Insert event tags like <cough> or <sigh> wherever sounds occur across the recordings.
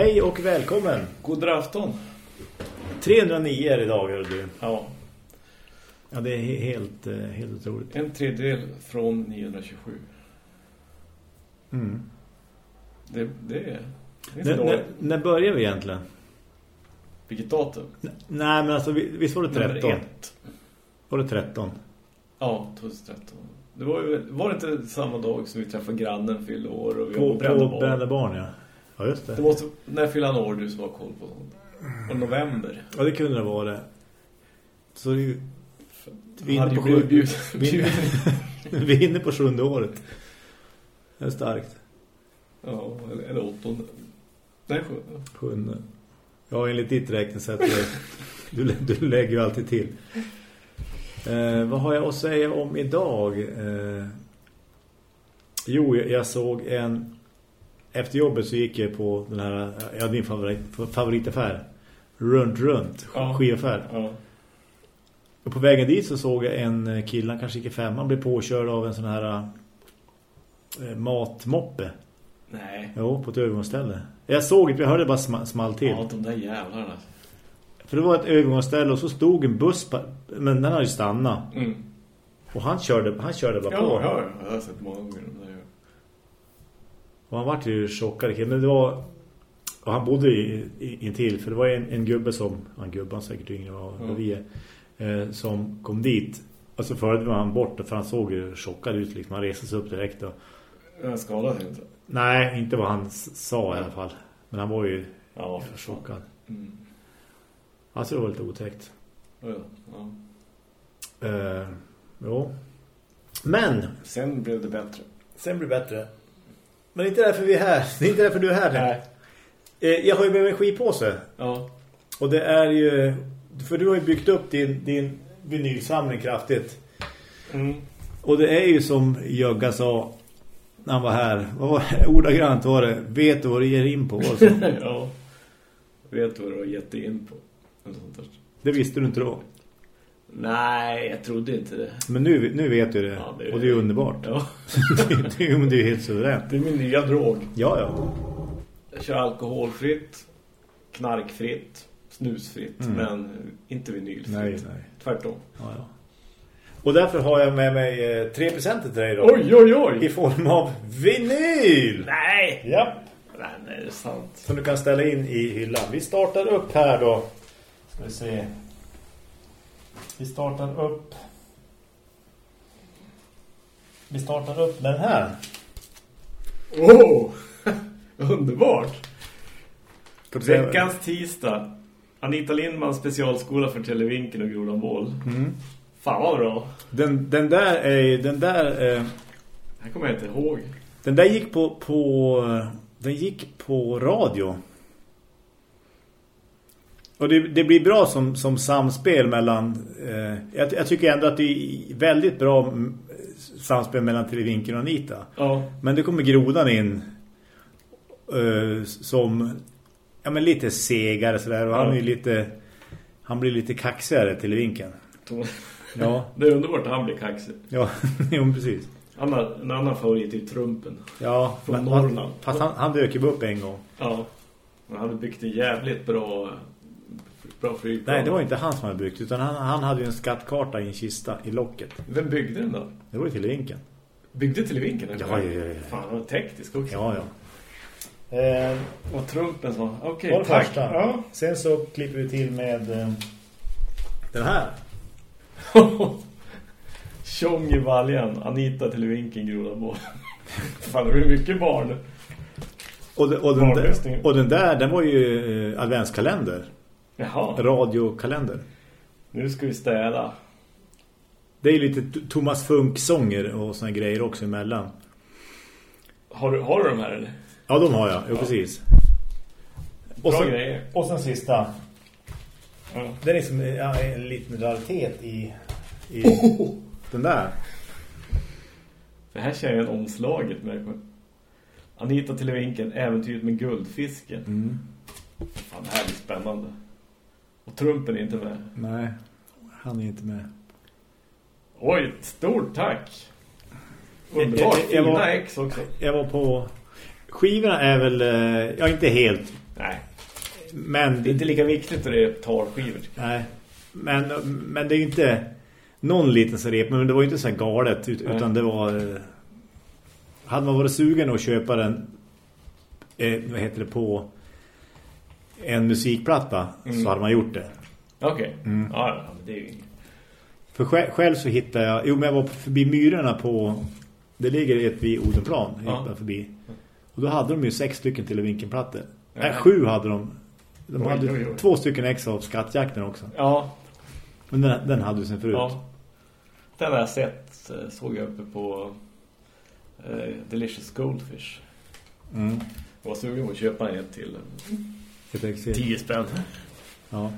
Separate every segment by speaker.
Speaker 1: Hej och välkommen.
Speaker 2: God afton.
Speaker 1: 309 är det idag, hör du.
Speaker 2: Ja.
Speaker 1: Ja, det är he- helt, eh, helt otroligt.
Speaker 2: En tredjedel från 927.
Speaker 1: Mm.
Speaker 2: Det, det är, det är inte
Speaker 1: När, när, börjar vi egentligen?
Speaker 2: Vilket datum?
Speaker 1: N- Nej, men alltså, vi- visst var det 13?
Speaker 2: Nummer ett.
Speaker 1: Var det 13?
Speaker 2: Ja, 2013. Det var, ju, var det inte samma dag som vi träffade grannen fyllde år och vi
Speaker 1: På, på
Speaker 2: barn?
Speaker 1: Brände barn, ja. Ja, just det.
Speaker 2: Det måste, när fyllde han år du som har koll på sånt? Och november.
Speaker 1: Ja, det kunde det vara det. Så det är ju... Vi är på sju-
Speaker 2: bjuden.
Speaker 1: vi, <laughs> vi är inne på sjunde året. Det är starkt.
Speaker 2: Ja, eller, eller åttonde. Nej, sju.
Speaker 1: Sjunde. Ja, enligt ditt räknesätt. du, du lägger ju alltid till. Eh, vad har jag att säga om idag? Eh, jo, jag såg en... Efter jobbet så gick jag på den här... Jag hade min favorit, favoritaffär. Runt, runt.
Speaker 2: Ja.
Speaker 1: Skivaffär.
Speaker 2: Ja.
Speaker 1: Och på vägen dit så såg jag en kille, han kanske gick i femman, blev påkörd av en sån här eh, matmoppe.
Speaker 2: Nej.
Speaker 1: Jo, på ett övergångsställe. Jag såg inte, jag hörde bara sma, small till.
Speaker 2: Ja, de där jävlarna.
Speaker 1: För det var ett övergångsställe och så stod en buss, på, men den hade ju stannat.
Speaker 2: Mm.
Speaker 1: Och han körde, han körde bara
Speaker 2: Ja,
Speaker 1: på.
Speaker 2: ja, jag har sett många gånger de där.
Speaker 1: Och han var ju chockad. Men det var... Och han bodde i, i, intill, för det var en, en gubbe som... En gubbe, han säkert yngre vad
Speaker 2: Mm.
Speaker 1: vi. Eh, som kom dit. Och så förde han bort, för han såg ju chockad ut. Liksom. Han reste sig upp direkt. Och,
Speaker 2: Jag skadade inte.
Speaker 1: nej, inte vad han sa i alla fall. Men han var ju
Speaker 2: Ja,
Speaker 1: chockad.
Speaker 2: Mm.
Speaker 1: Alltså det var lite otäckt.
Speaker 2: Ja, ja.
Speaker 1: Eh, jo. Men,
Speaker 2: Sen blev det bättre.
Speaker 1: sen blir det bättre. Men inte därför vi är här. Det är inte därför du är här.
Speaker 2: Nej.
Speaker 1: Eh, jag har ju med mig en skivpåse.
Speaker 2: Ja.
Speaker 1: Och det är ju... För du har ju byggt upp din, din vinylsamling kraftigt.
Speaker 2: Mm.
Speaker 1: Och det är ju som Jögga sa när han var här. Vad var det? Ordagrant var det. Vet du vad du ger in på? Alltså. <laughs>
Speaker 2: ja. Vet du vad du har gett in på?
Speaker 1: Det visste du inte då.
Speaker 2: Nej, jag trodde inte det.
Speaker 1: Men nu, nu vet du det.
Speaker 2: Ja, det
Speaker 1: Och det är underbart.
Speaker 2: Ja. <laughs>
Speaker 1: det, är, det är ju helt suveränt.
Speaker 2: Det är min nya drog.
Speaker 1: Ja, ja.
Speaker 2: Jag kör alkoholfritt, knarkfritt, snusfritt,
Speaker 1: Mm.
Speaker 2: men inte vinylfritt.
Speaker 1: Nej, nej.
Speaker 2: Tvärtom.
Speaker 1: Ja, ja. Och därför har jag med mig eh, tre presenter till dig då.
Speaker 2: Oj, oj, oj!
Speaker 1: I form av vinyl!
Speaker 2: Nej!
Speaker 1: Ja.
Speaker 2: Nej, det är sant.
Speaker 1: Som du kan ställa in i hyllan. Vi startar upp här då. Ska vi se. Vi startar upp. Vi startar upp den här.
Speaker 2: Oh! <laughs> Underbart! Veckans tisdag. Anita Lindman specialskola för Televinken och Grodan Bål.
Speaker 1: Mm.
Speaker 2: Fan vad bra.
Speaker 1: Den, den där är den där eh,
Speaker 2: Det här kommer jag inte ihåg.
Speaker 1: den där gick på på den gick på radio. Och det, det blir bra som, som samspel mellan eh, jag, jag tycker ändå att det är väldigt bra mm, samspel mellan Televinken och Anita.
Speaker 2: Ja.
Speaker 1: Men det kommer grodan in eh, som ja, men lite segare sådär. Och
Speaker 2: Ja.
Speaker 1: han är lite han blir lite kaxigare till vinkeln. Ja, <laughs>
Speaker 2: Det är underbart att han blir kaxig.
Speaker 1: ja, <laughs> jo, precis.
Speaker 2: Han har, en annan favorit är Trumpen.
Speaker 1: Ja,
Speaker 2: Från
Speaker 1: men-
Speaker 2: Norrland.
Speaker 1: Fast han, han dök ju upp en gång.
Speaker 2: Ja. Men han hade byggt en jävligt bra, bra flygplan.
Speaker 1: Nej, det var inte han som hade byggt utan han, han hade ju en skattkarta i en kista i locket.
Speaker 2: Vem byggde den då?
Speaker 1: Det var ju till vinkeln.
Speaker 2: Byggde Televinken? eller?
Speaker 1: Ja, ja, ja, ja.
Speaker 2: Fan, var teknisk också.
Speaker 1: Ja, ja. Eh,
Speaker 2: Och Trumpen sa, okej,
Speaker 1: det
Speaker 2: tack.
Speaker 1: första.
Speaker 2: Ja.
Speaker 1: Sen så klipper vi till med eh, den här. <laughs>
Speaker 2: Tjong i valjan, Anita Televinken, Grodan Bål. <laughs> Fan, det blir mycket barn.
Speaker 1: Och, de, och, den, där, och den där, den var ju eh, adventskalender.
Speaker 2: Jaha,
Speaker 1: Radiokalender.
Speaker 2: nu ska vi städa.
Speaker 1: Det är lite Thomas Funk-sånger och såna grejer också emellan.
Speaker 2: Har du, har du de här eller?
Speaker 1: Ja, de har jag. Jo, precis. Och
Speaker 2: Bra
Speaker 1: sen,
Speaker 2: grejer.
Speaker 1: och sen sista.
Speaker 2: Ja.
Speaker 1: Den är som ja, en liten raritet i, i den där.
Speaker 2: Det här känner jag omslaget med. Anita Televinken, äventyret med guldfisken.
Speaker 1: Mm.
Speaker 2: Fan, det här blir spännande. Och Trumpen är inte med.
Speaker 1: Nej, han är inte med.
Speaker 2: Oj, stort tack! Underbart,
Speaker 1: Jag- jag- jag
Speaker 2: ex också.
Speaker 1: Jag var på... Skivorna är väl... eh, Ja, inte helt.
Speaker 2: Nej.
Speaker 1: Men
Speaker 2: Det är inte lika viktigt att det är talskivor.
Speaker 1: Nej, men, men det är ju inte någon liten rep, men det var ju inte så här galet ut,
Speaker 2: Nej.
Speaker 1: utan det var eh, hade man varit sugen att köpa den eh, vad heter det på en musikplatta
Speaker 2: Mm.
Speaker 1: så hade man gjort det.
Speaker 2: Okej.
Speaker 1: Mm.
Speaker 2: Ja, det är ju inget.
Speaker 1: För själv, själv så hittade jag, jo men jag var förbi myrorna på, det ligger ett vid Odenplan,
Speaker 2: Ja.
Speaker 1: förbi. Och då hade de ju sex stycken till vinkelplattor.
Speaker 2: Ja.
Speaker 1: Nej, sju hade de. De hade
Speaker 2: oj, oj.
Speaker 1: två stycken extra av skattjakten också.
Speaker 2: Ja,
Speaker 1: Men den, den hade ju sen förut.
Speaker 2: ja. Den har jag sett, eh, såg jag uppe på eh, Delicious Goldfish.
Speaker 1: Mm.
Speaker 2: Jag var sugen på att köpa en till. 10 spänn.
Speaker 1: Ja.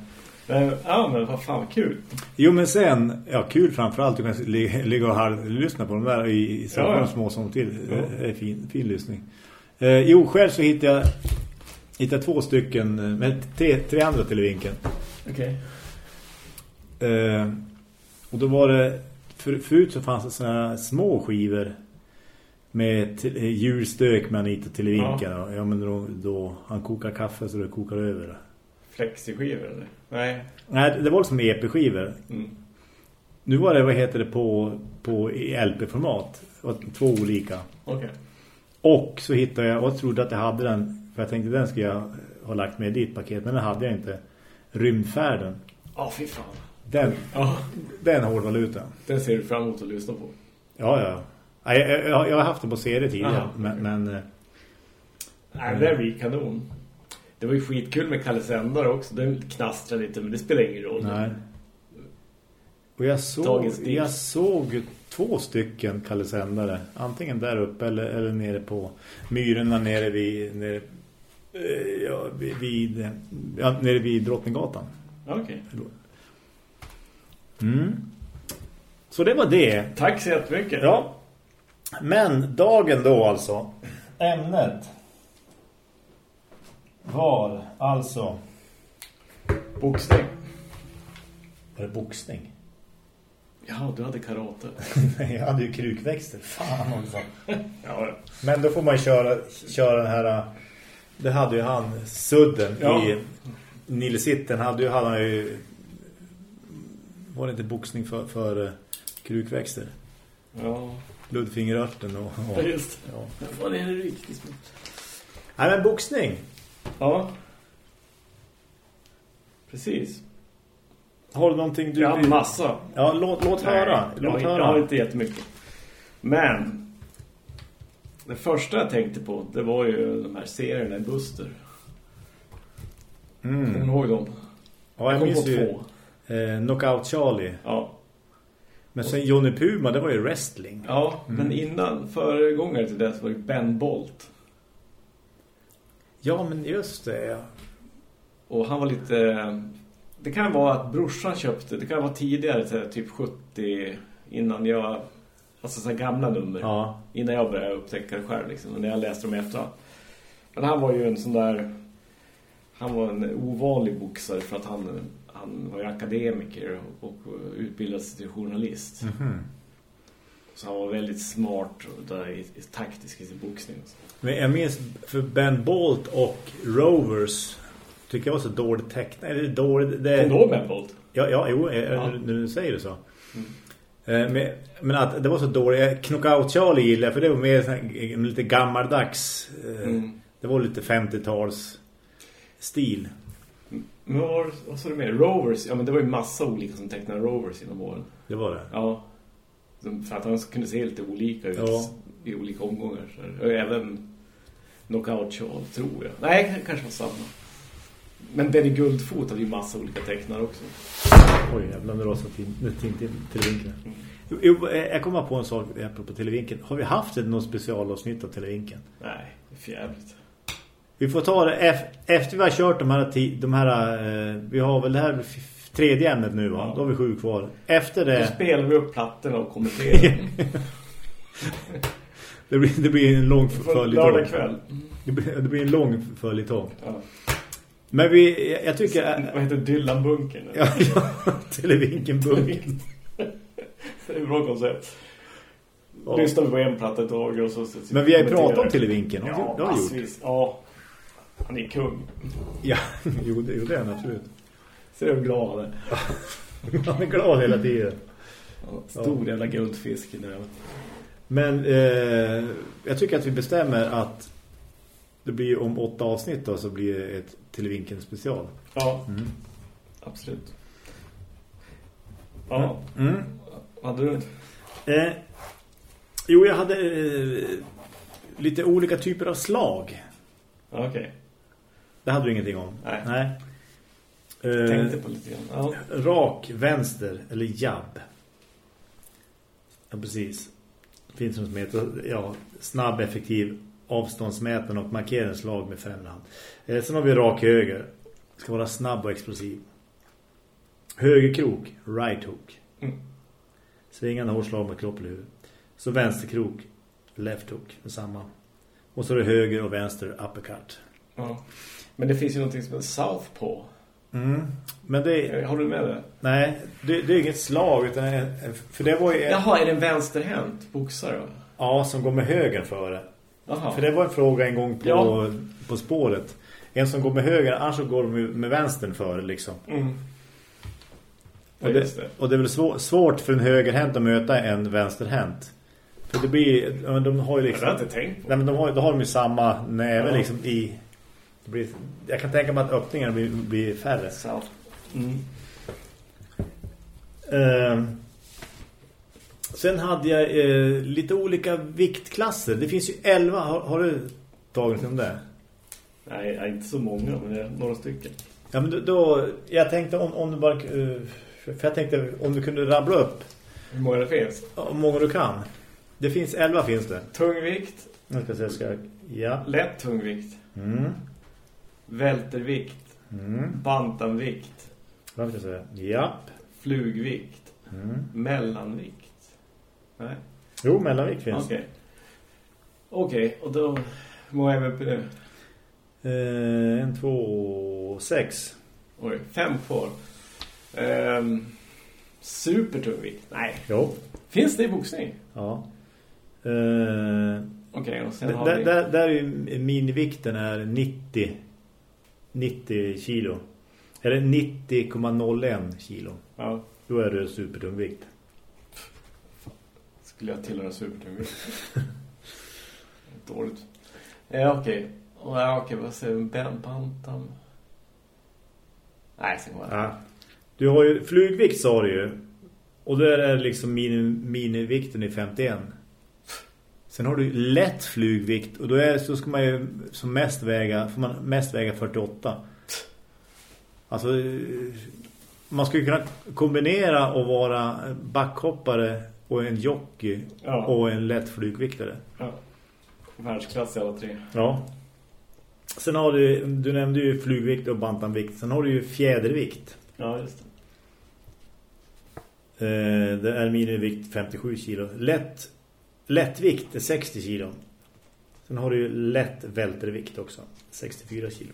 Speaker 2: Men, ja, men vad fan kul.
Speaker 1: Jo men sen, ja kul framförallt du kan li- ligga och lyssna på dem där i, i
Speaker 2: Ja, ja.
Speaker 1: små som till.
Speaker 2: Ja.
Speaker 1: Det är fin, fin lyssning. Eh, jo, själv så hittade jag, hittade två stycken, eh, men tre, tre andra till vinkeln.
Speaker 2: Okej.
Speaker 1: Eh, och då var det, för, förut så fanns det här små skivor med t- eh, djurstök med Anita till vinkeln. Ja. ja men då, då han kokar kaffe så det kokar över.
Speaker 2: Flexi-skivor eller? Nej.
Speaker 1: Nej, det var liksom EP-skivor.
Speaker 2: Mm.
Speaker 1: Nu var det, vad heter det, på, på LP-format. Två olika.
Speaker 2: Okej.
Speaker 1: Och så hittade jag, och jag trodde att jag hade den, för jag tänkte den skulle jag ha lagt med i ditt paket, men den hade jag inte. Rymdfärden.
Speaker 2: Ja, fy fan.
Speaker 1: Den,
Speaker 2: Ja,
Speaker 1: den hård valuta.
Speaker 2: den ser du fram emot att lyssna på.
Speaker 1: Ja, ja. Jag, jag, jag har haft den på serie tidigare,
Speaker 2: Aha,
Speaker 1: men, men eh,
Speaker 2: Nej, det blir kanon. Det var ju skitkul med Kalle Sändare också. Den knastrade lite, men det spelar ingen roll.
Speaker 1: nej. Och jag såg, jag såg två stycken Kalle Sändare. Antingen där uppe eller, eller nere på myrorna nere vid, nere, eh, ja, vid, ja, nere vid Drottninggatan.
Speaker 2: Okej.
Speaker 1: Mm. Så det var det.
Speaker 2: Tack så jättemycket.
Speaker 1: Ja. Men dagen då alltså. Ämnet var alltså
Speaker 2: Boxning.
Speaker 1: var det boxning. <laughs>
Speaker 2: Ja, du hade karate.
Speaker 1: Jag hade ju krukväxter. Fan också. <laughs>
Speaker 2: Ja,
Speaker 1: Men då får man ju köra, köra den här... Det hade ju han, Sudden
Speaker 2: Ja.
Speaker 1: i Nilsitten. Hade ju, hade han ju... Var det inte boxning för, för eh, krukväxter?
Speaker 2: ja.
Speaker 1: Luddfingerörten och...
Speaker 2: ja
Speaker 1: och
Speaker 2: just
Speaker 1: ja.
Speaker 2: Vad är det riktigt?
Speaker 1: Nej men boxning.
Speaker 2: Ja. Precis.
Speaker 1: Har du någonting du...
Speaker 2: Jag har massa.
Speaker 1: Ja, låt, låt
Speaker 2: Nej,
Speaker 1: höra.
Speaker 2: Jag,
Speaker 1: Låt
Speaker 2: har- jag
Speaker 1: höra.
Speaker 2: har inte jättemycket. Men det första jag tänkte på det var ju de här serierna i Buster. Kommer
Speaker 1: Mm.
Speaker 2: du ihåg dem?
Speaker 1: Ja, jag
Speaker 2: kom
Speaker 1: minns ju eh, Knockout Charlie.
Speaker 2: Ja,
Speaker 1: Men sen Johnny Puma, det var ju wrestling.
Speaker 2: ja men innan föregångare till det så var det Ben Bolt.
Speaker 1: Ja, men just det. Ja.
Speaker 2: Och han var lite... Det kan vara att brorsan köpte, det kan vara tidigare, typ 70 innan jag... Alltså så gamla nummer.
Speaker 1: ja.
Speaker 2: Innan jag började upptäcka det själv liksom. När jag läste dem efter. Men han var ju en sån där... Han var en ovanlig boxare för att han, han var ju akademiker och, utbildade sig till journalist.
Speaker 1: Mhm.
Speaker 2: Så han var väldigt smart och där, i, i, taktisk i sin boxning.
Speaker 1: Men jag minns för Ben Bolt och Rovers tycker jag var så dåligt tecknat. Eller dåligt... Det...
Speaker 2: Kom ihåg Ben Bolt?
Speaker 1: Ja, ja, jo,
Speaker 2: Ja.
Speaker 1: nu säger du så. Eh, Men, men att det var så dåligt. Knockout Charlie gillar för det var mer lite gammaldags. eh,
Speaker 2: Mm.
Speaker 1: Det var lite 50-tals stil.
Speaker 2: Men vad, var- vad sa du med? Rovers? Ja, men det var ju massa olika som tecknade Rovers inom åren.
Speaker 1: Det var det.
Speaker 2: Ja. För att han kunde se lite olika ut
Speaker 1: Ja.
Speaker 2: i olika omgångar. Och även Knockout Charlie, tror jag. Nej, kanske var samma. Men Benny Guldfot hade ju massa olika tecknare också.
Speaker 1: Oj, till, till, till vinkeln. Jo, eh, jag kommer på en sak apropå televinken. Har vi haft ett något specialavsnitt av televinken?
Speaker 2: Nej, det är fjävligt.
Speaker 1: Vi får ta det ef- efter vi har kört de här, de här eh, vi har väl det här tredje ämnet nu va?
Speaker 2: Ja.
Speaker 1: Då har vi sju kvar. Efter
Speaker 2: Då
Speaker 1: det,
Speaker 2: spelar vi upp plattorna och kommenterar. <laughs>
Speaker 1: det, blir, det blir en lång följetong.
Speaker 2: kväll.
Speaker 1: Det blir, det blir en lång följetong.
Speaker 2: Ja.
Speaker 1: Men vi, jag- tycker...
Speaker 2: Vad heter Dylan-bunkern?
Speaker 1: Ja, <laughs> ja, televinken bunken. <laughs>
Speaker 2: Det är ett bra koncept.
Speaker 1: Ja.
Speaker 2: Lyssnar vi på en platta ett tag och så...
Speaker 1: Men vi har ju pratat om televinken.
Speaker 2: Ja,
Speaker 1: gjort.
Speaker 2: massvis. Ja. Han är kung.
Speaker 1: Ja, <laughs> jo det, jo, det är han absolut.
Speaker 2: Ser du glad <laughs> han är?
Speaker 1: Glad hela tiden.
Speaker 2: Stor jävla guldfisk den.
Speaker 1: Men eh, jag tycker att vi bestämmer att det blir om åtta avsnitt då så blir det ett till vinkeln special.
Speaker 2: Ja,
Speaker 1: Mm.
Speaker 2: absolut. Ja,
Speaker 1: Mm.
Speaker 2: hade du...
Speaker 1: Eh, jo, jag hade eh, lite olika typer av slag.
Speaker 2: Okej,
Speaker 1: Det hade du ingenting om.
Speaker 2: Nej.
Speaker 1: Nej.
Speaker 2: jag
Speaker 1: Eh,
Speaker 2: tänkte på lite grann. Ja.
Speaker 1: rak, vänster eller jabb. Ja, precis. Finns som heter ja, snabb, effektiv, avståndsmätande och markeringslag med främrehand. Eh, sen har vi rak höger. Ska vara snabb och explosiv. Höger krok, right hook.
Speaker 2: Mm.
Speaker 1: Svingande hårslag med kropp eller huvud. Så vänster krok, left hook. Samma. Och så är det höger och vänster uppercut.
Speaker 2: ja. Men det finns ju någonting som heter Southpaw.
Speaker 1: Mm. Men det är,
Speaker 2: Eh, Har du med det?
Speaker 1: nej, det, det är inget slag utan en- för det var ju en,
Speaker 2: Jaha, är det en vänsterhänt boxare
Speaker 1: ja, som går med höger före. För det var en fråga en gång på,
Speaker 2: Ja.
Speaker 1: på spåret. En som går med höger, annars så går de med, vänstern före liksom.
Speaker 2: Mm. Ja,
Speaker 1: Och det,
Speaker 2: det.
Speaker 1: och det är väl svår, svårt för en högerhänt att möta en vänsterhänt. För det blir, de har ju
Speaker 2: Det
Speaker 1: liksom...
Speaker 2: har jag inte tänkt på.
Speaker 1: Nej men de har, då har de ju samma näve
Speaker 2: Ja.
Speaker 1: liksom i... Det blir, jag kan tänka mig att öppningarna blir, blir färre.
Speaker 2: South. Mm.
Speaker 1: Eh, sen hade jag eh, lite olika viktklasser. Det finns ju 11. Har, har du tagit om det?
Speaker 2: Nej, inte så många, men det är några stycken.
Speaker 1: Ja, men då, då jag tänkte om, om du bara... eh, för jag tänkte om du kunde rabbla upp
Speaker 2: Hur många det finns?
Speaker 1: hur många du kan. Det finns 11 finns det.
Speaker 2: Tungvikt,
Speaker 1: Nu ska jag se, ska jag... Ja.
Speaker 2: lätt tungvikt,
Speaker 1: Mm.
Speaker 2: Vältervikt,
Speaker 1: Mm.
Speaker 2: bantamvikt,
Speaker 1: Vad ska jag säga? Ja.
Speaker 2: flugvikt,
Speaker 1: Mm.
Speaker 2: mellanvikt. Nej,
Speaker 1: Jo, mellanvikt finns.
Speaker 2: okej. Okej, och då... Hur många är vi uppe nu?
Speaker 1: Eh, en, två, sex.
Speaker 2: Oj, fem kvar. Ehm, supertungvikt? Nej.
Speaker 1: Jo.
Speaker 2: Finns det i boxning?
Speaker 1: Ja. Eh,
Speaker 2: Okej, och sen
Speaker 1: där,
Speaker 2: har
Speaker 1: där,
Speaker 2: vi...
Speaker 1: där, där är ju minivikten är 90 90 kilo. Eller 90,01 kilo.
Speaker 2: Ja,
Speaker 1: Då är det supertungvikt.
Speaker 2: skulle jag tillhöra supertungvikt. <laughs> Dåligt. Ja, okej. Och Ja, okej, vad säger vi? Ben- Bantam? Nej, sen var det.
Speaker 1: Ja. Du har ju flugvikt sa du ju. Och där är liksom mini, minivikten i 51. Sen har du lätt flugvikt och då är så ska man ju som mest väga får man mest väga 48. Alltså man skulle kunna kombinera och vara backhoppare och en jockey
Speaker 2: Ja.
Speaker 1: och en lätt flugviktare.
Speaker 2: Ja. Världsklass i alla tre.
Speaker 1: Ja. Sen har du du nämnde ju flugvikt och bantamvikt. Sen har du ju fjädervikt.
Speaker 2: Ja, just det.
Speaker 1: Eh, det är minivikt 57 kilo. Lätt, lättvikt är 60 kilo. Sen har du ju lätt vältervikt också. 64 kilo.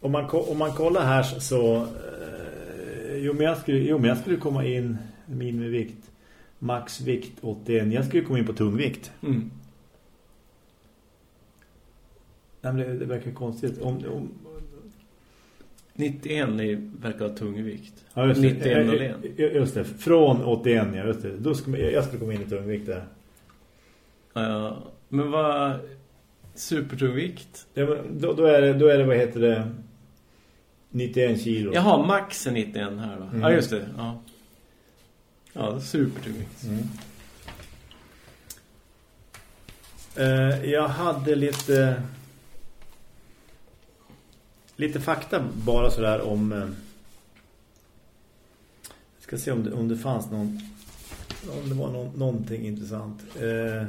Speaker 1: Om man, om man kollar här så... Eh, jo, men jag skulle, jo, men jag skulle komma in minivikt. Maxvikt 81. Jag skulle komma in på tungvikt.
Speaker 2: Mm.
Speaker 1: Nej, men det, det verkar konstigt. Om, om,
Speaker 2: 91 är, verkar ha tungvikt.
Speaker 1: ja, just det.
Speaker 2: 91 och
Speaker 1: Eh,
Speaker 2: len.
Speaker 1: eh, Just det. Från 81, ja, just det. Då skulle, jag skulle komma in i tungvikt där.
Speaker 2: Ja, men vad... Supertungvikt?
Speaker 1: Ja, men då, då, är det, då är det, vad heter det, 91 kilo.
Speaker 2: Jaha, max är 91 här då.
Speaker 1: Mm.
Speaker 2: Ja, just det. Ja, ja supertungvikt.
Speaker 1: Mm. Eh, jag hade lite lite fakta bara sådär om eh, jag ska se om det, om det fanns någon om det var någon, någonting intressant. Eh,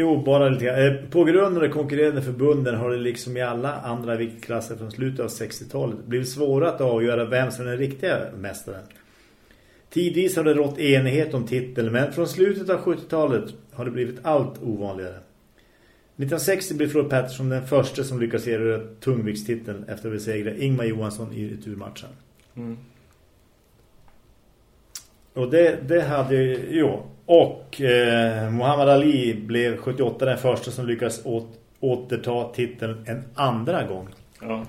Speaker 1: Jo, bara lite grann. Eh, På grund av de konkurrerande förbunden har det liksom i alla andra viktklasser från slutet av 60-talet blivit svårare att avgöra vem som är den riktiga mästaren. Tidvis har det rått enighet om titeln, men från slutet av 70-talet har det blivit allt ovanligare. 1960 blev Floyd Patterson den första som lyckades erövra tungviktstiteln efter att besegra Ingmar Johansson i returmatchen.
Speaker 2: Mm.
Speaker 1: Och det, det hade jo, Och eh, Muhammad Ali blev 78 den första som lyckades åt, återta titeln en andra gång.
Speaker 2: Ja.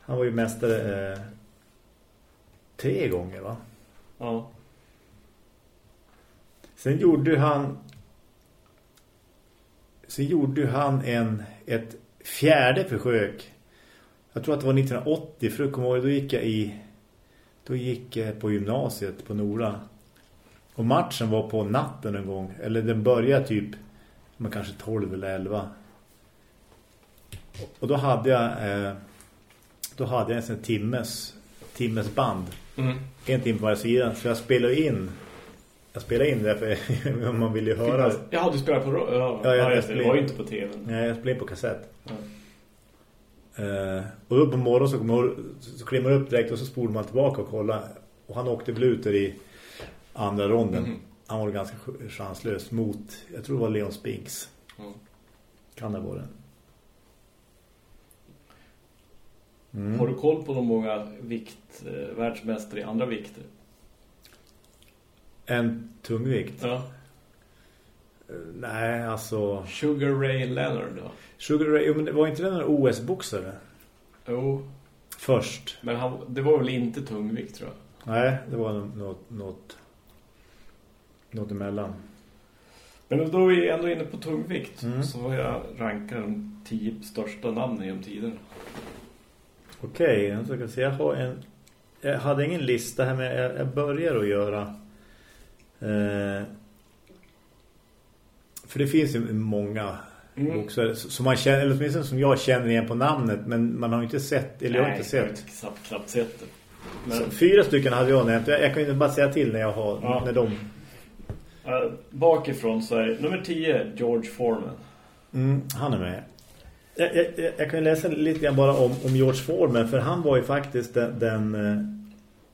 Speaker 1: Han var ju mästare eh, tre gånger va?
Speaker 2: Ja.
Speaker 1: Sen gjorde han Sen gjorde han en ett fjärde försök. Jag tror att det var 1980 för jag kommer ihåg, då gick jag i då gick jag på gymnasiet på Nora. Och matchen var på natten en gång. Eller den började typ men kanske 12 eller 11. Och då hade jag eh, då hade jag en sån timmes timmes band.
Speaker 2: Mm.
Speaker 1: En timme på varje sida. Så jag spelade in jag spelade in det för <laughs> man vill ju höra.
Speaker 2: Ja, du spelar på ja,
Speaker 1: Ja,
Speaker 2: ja,
Speaker 1: jag-
Speaker 2: just det.
Speaker 1: jag
Speaker 2: var ju inte på tv.
Speaker 1: Nej, jag spelade på kassett.
Speaker 2: Ja.
Speaker 1: Eh, och då på morgonen så, kommer jag- så kliver man upp direkt och så spolar man tillbaka och kollar. Och han åkte väl ut där i andra ronden.
Speaker 2: Mhm.
Speaker 1: Han var ganska chanslös mot, jag tror det var Leon Spinks.
Speaker 2: Ja.
Speaker 1: Kan det vara det? Mm.
Speaker 2: Har du koll på de många vikt, eh, världsmästare i andra vikter?
Speaker 1: En tungvikt?
Speaker 2: Ja.
Speaker 1: Eh, Nej, alltså...
Speaker 2: Sugar Ray Leonard då?
Speaker 1: Sugar Ray, men var inte den en OS-boxare?
Speaker 2: Jo,
Speaker 1: Först.
Speaker 2: men han, det var väl inte tungvikt tror jag.
Speaker 1: Nej, det var nå- något, något, något emellan.
Speaker 2: Men då är vi ändå inne på tungvikt.
Speaker 1: Mm.
Speaker 2: Så har jag rankat de tio största namnen genom tiden.
Speaker 1: Okej, jag ska se. Jag har en... Jag hade ingen lista här, men jag, jag börjar att göra... Eh, för det finns ju många
Speaker 2: Mm.
Speaker 1: boxare som man känner, eller åtminstone som jag känner igen på namnet, men man har inte sett, eller jag har inte
Speaker 2: jag har
Speaker 1: sett.
Speaker 2: inte knappt, knappt sett det. Men
Speaker 1: fyra stycken hade jag nämnt. Jag, jag kan ju bara säga till när jag har,
Speaker 2: Ja.
Speaker 1: när de...
Speaker 2: äh, bakifrån så är nummer 10 George Foreman.
Speaker 1: Mm, han är med. Jag, jag, jag- kan ju läsa lite grann bara om, om George Foreman, för han var ju faktiskt den, den, eh,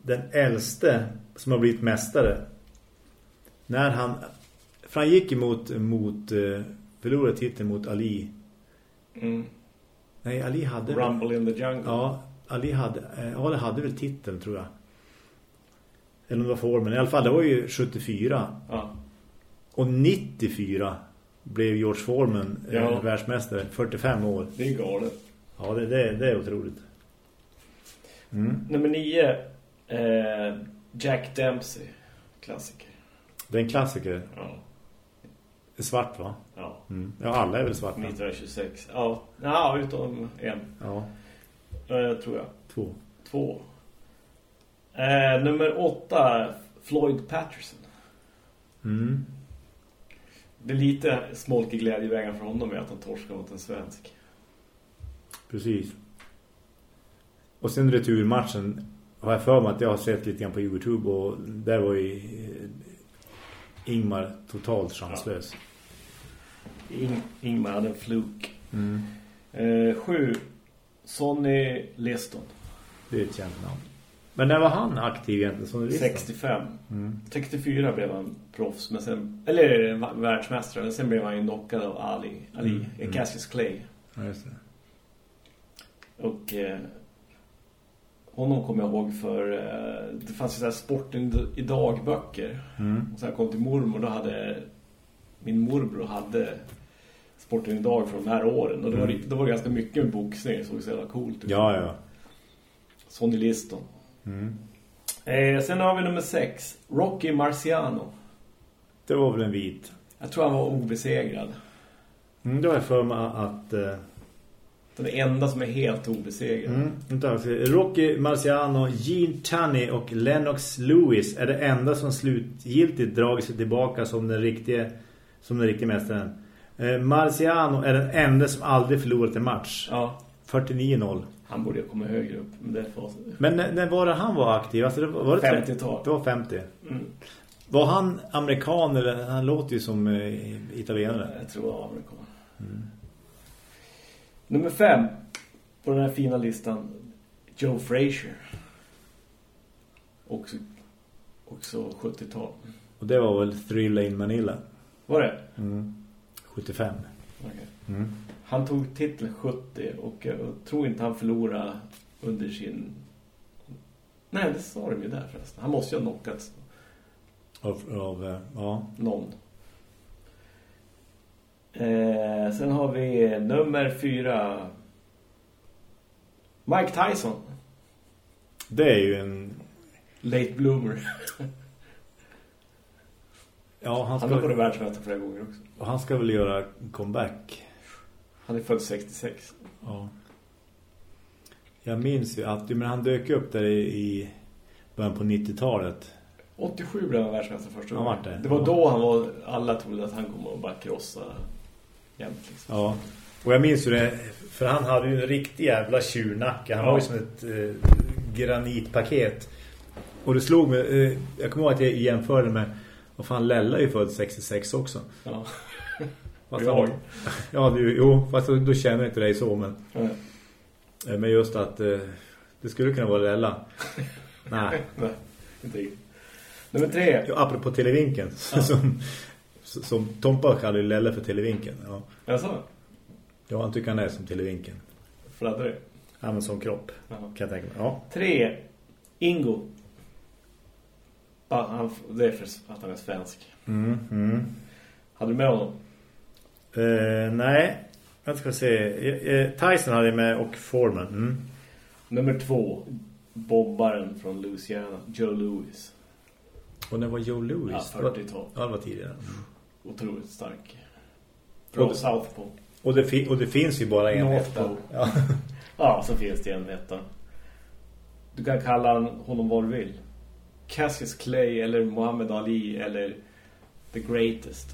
Speaker 1: den äldste som har blivit mästare. När han... För han gick emot, mot, eh, förlorade titeln mot Ali.
Speaker 2: Mm.
Speaker 1: Nej, Ali hade...
Speaker 2: Rumble in the Jungle.
Speaker 1: Ja, Ali hade... eh, Ja, det hade väl titeln, tror jag. Eller om det var Foreman. I alla fall, det var ju 74.
Speaker 2: Ja.
Speaker 1: Och 94 blev George Foreman eh,
Speaker 2: Ja.
Speaker 1: världsmästare. 45 år.
Speaker 2: Det är galet.
Speaker 1: Ja, det, det, det är otroligt. Mm.
Speaker 2: Nummer 9 eh, Jack Dempsey. Klassiker.
Speaker 1: Det är en klassiker.
Speaker 2: Ja.
Speaker 1: Svart, va?
Speaker 2: Ja.
Speaker 1: Mm. Ja, alla är väl svarta.
Speaker 2: 1926. Ja, ja utom en.
Speaker 1: Ja,
Speaker 2: Eh, tror jag.
Speaker 1: två.
Speaker 2: Två. Eh, nummer åtta Floyd Patterson.
Speaker 1: Mm.
Speaker 2: Det är lite smolk i glädjevägen för honom med att han torskar mot en svensk.
Speaker 1: Precis. Och sen returmatchen har jag för mig att jag har sett lite grann på Youtube och där var ju eh, Ingmar totalt chanslös.
Speaker 2: In Ingmar hade en fluk.
Speaker 1: Mm.
Speaker 2: Eh, sju Sonny Liston.
Speaker 1: Det är ett känt namn. Men när var han aktiv egentligen? Som du visste?
Speaker 2: 65.
Speaker 1: Mm.
Speaker 2: 64 blev han proffs, men sen, eller världsmästare, men sen blev han ju knockad av Ali, Ali
Speaker 1: Mm, mm.
Speaker 2: Cassius Clay.
Speaker 1: Ja, just det.
Speaker 2: Och eh, honom kommer jag ihåg för eh, det fanns ju så här sporten i dagböcker.
Speaker 1: Mm.
Speaker 2: Och sen kom till mormor, då hade min morbror hade sporten idag från de här åren. Och då, var det, då var det ganska mycket med boxning, såg så jävla coolt ut.
Speaker 1: Ja, ja.
Speaker 2: Sonny Liston.
Speaker 1: Mm.
Speaker 2: Eh, sen har vi nummer sex, Rocky Marciano.
Speaker 1: Det var väl en vit.
Speaker 2: Jag tror han var obesegrad.
Speaker 1: Mm, då har jag för mig att... eh,
Speaker 2: Den enda som är helt obesegrad.
Speaker 1: Mm. Rocky Marciano, Gene Tunney och Lennox Lewis är det enda som slutgiltigt dragit sig tillbaka som den riktiga, som den riktiga mästaren. Eh, Marciano är den enda som aldrig förlorat en match.
Speaker 2: Ja,
Speaker 1: 49-0.
Speaker 2: han borde ju komma högre upp. Men det var
Speaker 1: Men när, när var det han var aktiv? Alltså det var, det
Speaker 2: 50-tal.
Speaker 1: Det var 50.
Speaker 2: Mm,
Speaker 1: Var han amerikan eller han låter ju som eh, italienare?
Speaker 2: jag tror det var amerikan. Nummer fem på den här fina listan, Joe Frazier. Också, också 70-tal.
Speaker 1: Och det var väl Thrilla in Manila.
Speaker 2: Var det?
Speaker 1: Mm. 75.
Speaker 2: Okej.
Speaker 1: Mm.
Speaker 2: Han tog titeln 70 och jag tror inte han förlorade under sin... Nej, det sa de ju där förresten. Han måste ju ha knockats
Speaker 1: Av, av eh, ja.
Speaker 2: någon. Sen har vi nummer fyra. Mike Tyson.
Speaker 1: Det är ju en...
Speaker 2: Late bloomer.
Speaker 1: Ja, han
Speaker 2: Han har
Speaker 1: ska,
Speaker 2: varit världsmästare flera gånger också.
Speaker 1: och han ska väl göra comeback.
Speaker 2: Han är född 66.
Speaker 1: Ja. Jag minns ju att men han dök upp där i, början på 90-talet.
Speaker 2: 87 blev han världsmästare första gången.
Speaker 1: det.
Speaker 2: Det var då han var... Alla trodde att han kommer att bara krossa jämt liksom.
Speaker 1: Ja. Och jag minns ju det, för han hade ju en riktig jävla tjurnacke. Han
Speaker 2: Ja.
Speaker 1: var ju som ett eh, granitpaket. Och det slog mig, eh, jag kommer ihåg att jag jämförde med, vad fan, Lella är ju född 66 också.
Speaker 2: Ja. <laughs>
Speaker 1: Fast
Speaker 2: Jag.
Speaker 1: han- Ja, du, jo, fast då, känner jag inte dig så, men,
Speaker 2: Ja.
Speaker 1: eh, men just att eh, det skulle kunna vara Lella. <laughs> Nej.
Speaker 2: Nej, inte riktigt. Nummer tre.
Speaker 1: Ja, apropå televinken, <laughs> som, som Tompa kallar ju Lella för televinken. Ja.
Speaker 2: Jaså?
Speaker 1: ja, han tycker han är som televinken.
Speaker 2: Fladdrar
Speaker 1: Han har en sån kropp,
Speaker 2: Jaha.
Speaker 1: kan jag tänka mig. Ja.
Speaker 2: Tre. Ingo. Ja, han, det är för att han är svensk.
Speaker 1: Mm, mm.
Speaker 2: Hade du med honom?
Speaker 1: Eh, nej, jag ska se. Eh, eh, Tyson hade jag med och Foreman. Mm.
Speaker 2: Nummer två. Bobbaren från Louisiana. Joe Louis.
Speaker 1: Och det var Joe Louis.
Speaker 2: Ja, 40-tal.
Speaker 1: Ja, det var tidigare.
Speaker 2: Otroligt stark. Från
Speaker 1: Och-
Speaker 2: Southpaw.
Speaker 1: Och det, och det finns ju bara en
Speaker 2: North
Speaker 1: etta.
Speaker 2: Pole.
Speaker 1: Ja. <laughs>
Speaker 2: Ja, så finns det en etta. Du kan kalla honom vad du vill. Cassius Clay eller Muhammad Ali eller The Greatest.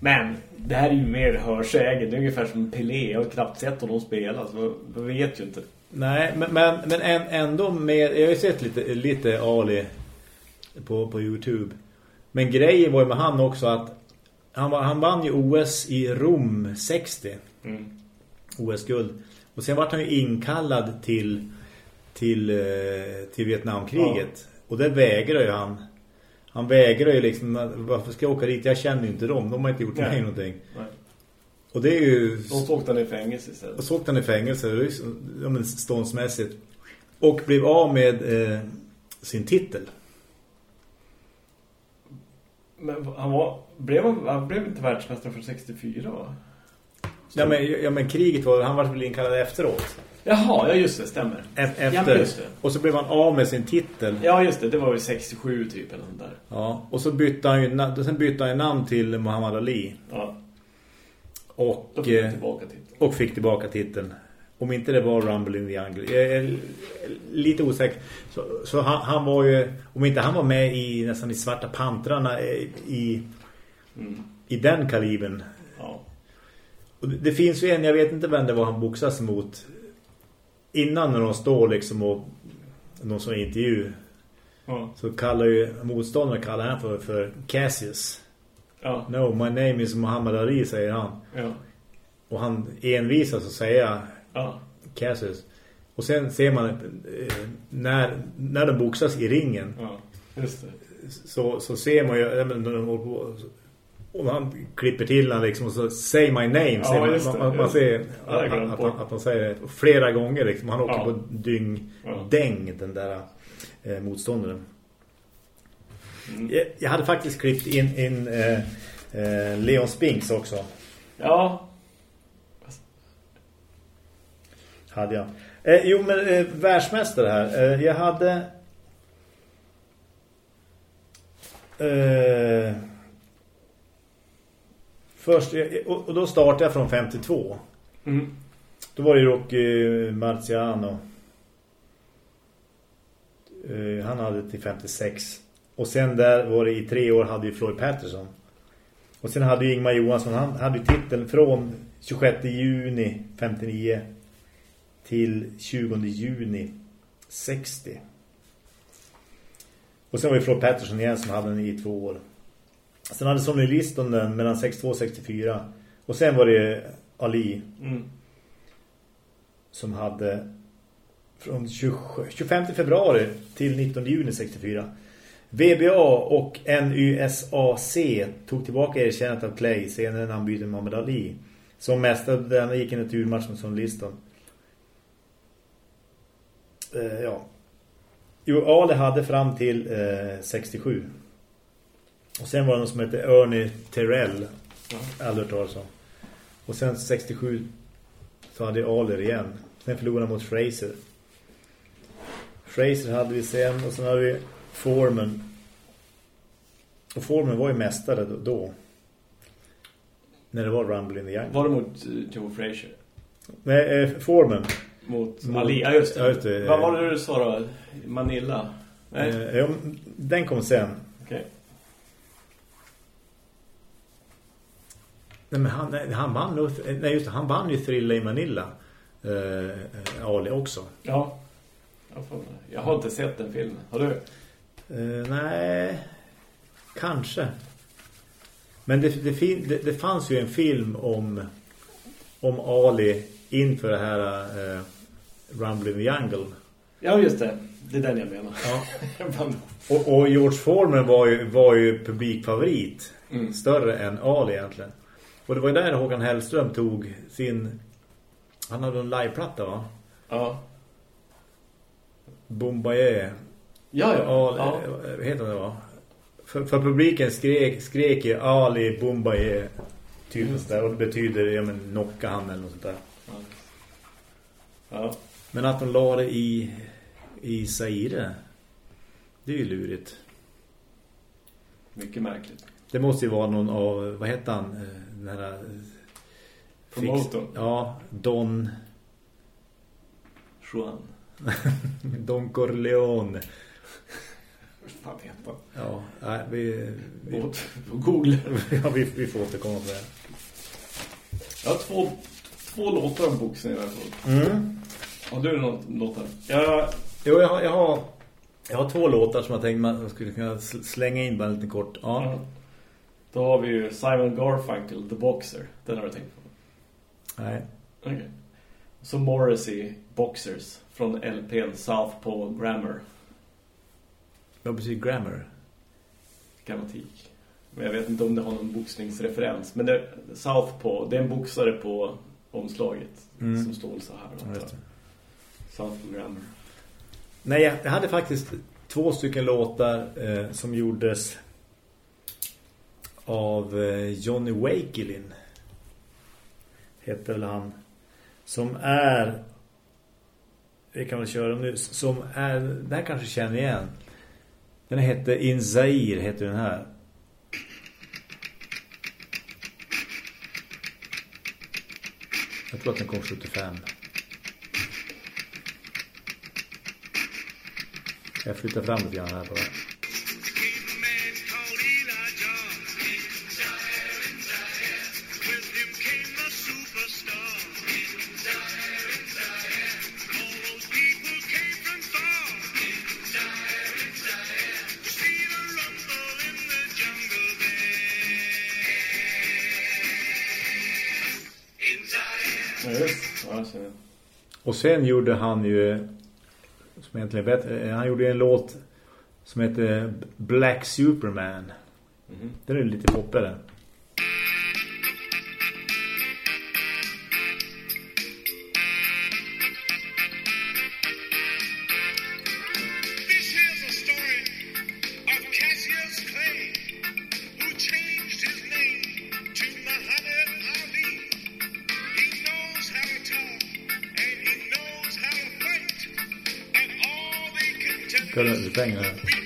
Speaker 2: Men det här är ju mer hörsägen. Det är ungefär som Pelé. Jag har knappt sett honom spela så jag vet ju inte.
Speaker 1: Nej, men, men, men en, ändå mer... Jag har ju sett lite, lite Ali på, på Youtube. Men grejen var ju med han också att han, han vann ju OS i Rom 60.
Speaker 2: Mm.
Speaker 1: OS-guld. Och sen var han ju inkallad till, till, eh, till Vietnamkriget. Och det vägrar ju han. Han vägrar ju liksom, varför ska jag åka dit? Jag känner ju inte dem. De har inte gjort
Speaker 2: Nej.
Speaker 1: mig någonting.
Speaker 2: Nej.
Speaker 1: Och det är ju...
Speaker 2: De såg han i fängelse istället.
Speaker 1: Och så åkte han i fängelse, så- ja, men ståndsmässigt. Och blev av med eh, sin titel.
Speaker 2: Men han var... Blev han, han blev inte världsmästare för 64 va?
Speaker 1: Ja men, ja, men kriget var, han var väl inkallad efteråt.
Speaker 2: Jaha, ja just det, stämmer.
Speaker 1: E- Efter.
Speaker 2: Ja, just det.
Speaker 1: Och så blev han av med sin titel.
Speaker 2: Ja just det, det var väl 67 typ eller sånt där.
Speaker 1: Ja, och så bytte han ju, sen bytte han ju namn till Muhammad Ali.
Speaker 2: Ja,
Speaker 1: Och,
Speaker 2: då fick
Speaker 1: eh,
Speaker 2: tillbaka titeln.
Speaker 1: och fick tillbaka titeln. Om inte det var Rumble in the Jungle. Jag är lite osäker. Så, så han, han var ju, om inte han var med i nästan i Svarta Pantrarna eh, i,
Speaker 2: Mm.
Speaker 1: i den kalibern.
Speaker 2: Ja.
Speaker 1: Och det, det finns ju en, jag vet inte vem det var han boxas mot. Innan när de står liksom och någon som intervju
Speaker 2: Ja.
Speaker 1: så kallar ju motståndaren kallar han för, för Cassius.
Speaker 2: Ja.
Speaker 1: No, my name is Muhammad Ali, säger han.
Speaker 2: Ja.
Speaker 1: Och han envisas och säger
Speaker 2: Ja.
Speaker 1: Cassius. Och sen ser man eh, när, när de boxas i ringen
Speaker 2: Ja. Just det.
Speaker 1: så, så ser man ju och han klipper till han liksom och så say my name
Speaker 2: Ja,
Speaker 1: man,
Speaker 2: det,
Speaker 1: man, man ser att, att, att, att han säger det flera gånger liksom. han åker
Speaker 2: Ja.
Speaker 1: på dyng
Speaker 2: Ja.
Speaker 1: däng den där eh, motståndaren
Speaker 2: Mm.
Speaker 1: jag, jag hade faktiskt klippt in, in eh, eh, Leon Spinks också
Speaker 2: Ja.
Speaker 1: Hade jag eh, jo men eh, världsmästare här eh, jag hade eh, först och, och då startade jag från 52
Speaker 2: Mm.
Speaker 1: Då var det Rocky Marciano. Eh, han hade till 56. Och sen där var det i tre år hade ju Floyd Patterson. Och sen hade ju Ingmar Johansson, han hade ju titeln från 26 juni 59 till 20 juni 60. Och sen var det Floyd Patterson igen som hade den i två år. Sen hade Sonny Liston den mellan 62 och 64. Och sen var det Ali
Speaker 2: Mm.
Speaker 1: som hade från 27, 25 februari till 19 juni 64. VBA och NYSAC tog tillbaka erkännandet av Clay senare när han bytte med Muhammad Ali. Som mästare den gick en turmatch med som listan. Eh, ja. Jo, Ali hade fram till eh, 67. Och sen var det någon som hette Ernie Terrell
Speaker 2: Ja.
Speaker 1: Aldrig om. Och sen 67 så hade Aller igen. Sen förlorade mot Fraser. Fraser hade vi sen och sen hade vi Foreman. Och Foreman var ju mästare då. då. När det var Rumble in the Young.
Speaker 2: Var det mot uh, Joe Frazier?
Speaker 1: Nej, eh, Foreman.
Speaker 2: Mot,
Speaker 1: Mot-
Speaker 2: Ali, ja just det.
Speaker 1: ja, just det.
Speaker 2: Vad var det du sa då? Manila? Nej,
Speaker 1: Eh, den kom sen.
Speaker 2: okej.
Speaker 1: Nej, men han, han vann nej, just det, han vann ju Thrilla i Manila. Eh, Ali också.
Speaker 2: Ja. Jag, har inte sett den filmen. Har du?
Speaker 1: Eh, nej, kanske. Men det, det, det fanns ju en film om om Ali inför det här eh, Rumble in the Jungle.
Speaker 2: Ja, just det. Det är den jag menar.
Speaker 1: Ja. <laughs> Och, och George Foreman var ju, var ju publikfavorit.
Speaker 2: Mm.
Speaker 1: Större än Ali egentligen. Och det var ju där Håkan Hellström tog sin... Han hade en liveplatta va?
Speaker 2: ja.
Speaker 1: Bombaye.
Speaker 2: Ja, ja.
Speaker 1: Ali,
Speaker 2: ja.
Speaker 1: Vad heter det va? För, för publiken skrek, skrek ju Ali Bombaye. Typ
Speaker 2: Just
Speaker 1: där. Och det betyder ja, men, knocka han eller något sånt där.
Speaker 2: Ja.
Speaker 1: Men att de la det i, i Zaire. Det är ju lurigt.
Speaker 2: Mycket märkligt.
Speaker 1: Det måste ju vara någon av, vad heter han? Eh, Den här... eh,
Speaker 2: Promotorn.
Speaker 1: Ja, Don...
Speaker 2: Juan. <laughs>
Speaker 1: Don Corleone.
Speaker 2: Vad fan heter han?
Speaker 1: Ja, nej, vi, vi,
Speaker 2: På, på Google.
Speaker 1: ja, vi, vi får återkomma till det.
Speaker 2: Jag har två, två låtar om boxning i alla fall.
Speaker 1: Mm.
Speaker 2: Har du något låtar?
Speaker 1: Ja, jo, jag, har, jag, har, jag har två låtar som jag tänkte man skulle kunna sl- slänga in bara lite kort. Ja.
Speaker 2: Då har vi ju Simon Garfunkel, The Boxer. Den har du tänkt på.
Speaker 1: Nej.
Speaker 2: Okej. Så Morrissey, Boxers. Från LPn Southpaw Grammar.
Speaker 1: Vad betyder grammar?
Speaker 2: Grammatik. Men jag vet inte om det har någon boxningsreferens. Men det, Southpaw, det är en boxare på omslaget.
Speaker 1: Mm.
Speaker 2: Som står så här.
Speaker 1: Ja, just
Speaker 2: Grammar.
Speaker 1: Nej, jag hade faktiskt två stycken låtar eh, som gjordes av eh, Johnny Wakelin. Heter väl han. Som är vi kan väl köra nu som är det här kanske känner igen. Den heter In Zaire heter den här. Jag tror att den kom 75. Jag flyttar fram lite grann här bara. Och sen gjorde han ju som egentligen är bättre, han gjorde en låt som heter Black Superman.
Speaker 2: Mhm.
Speaker 1: Den är lite poppigare.
Speaker 3: Contenders
Speaker 1: Kolla refrängen här.
Speaker 3: beat